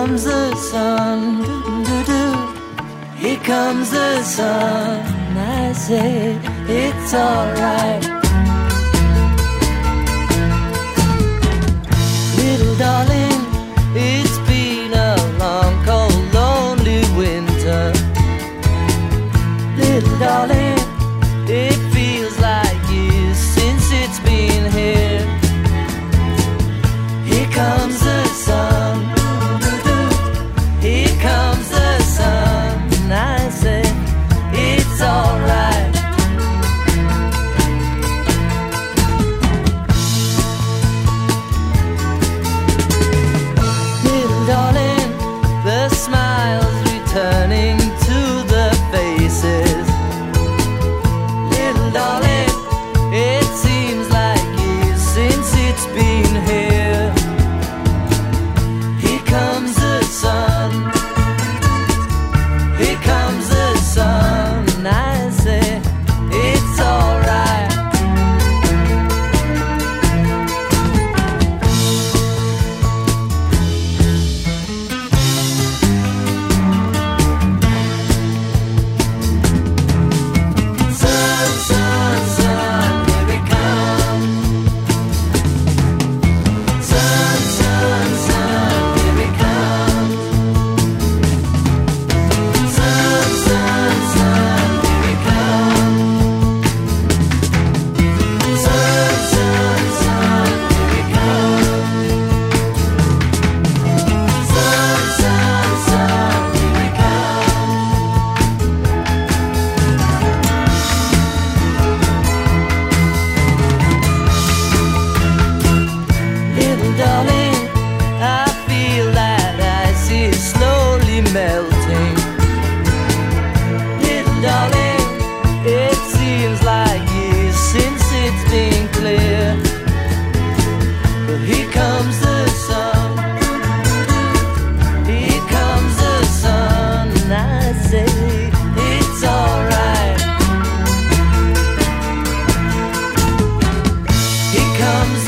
comes the sun. Here comes the sun. I say it's alright. Little darling. comes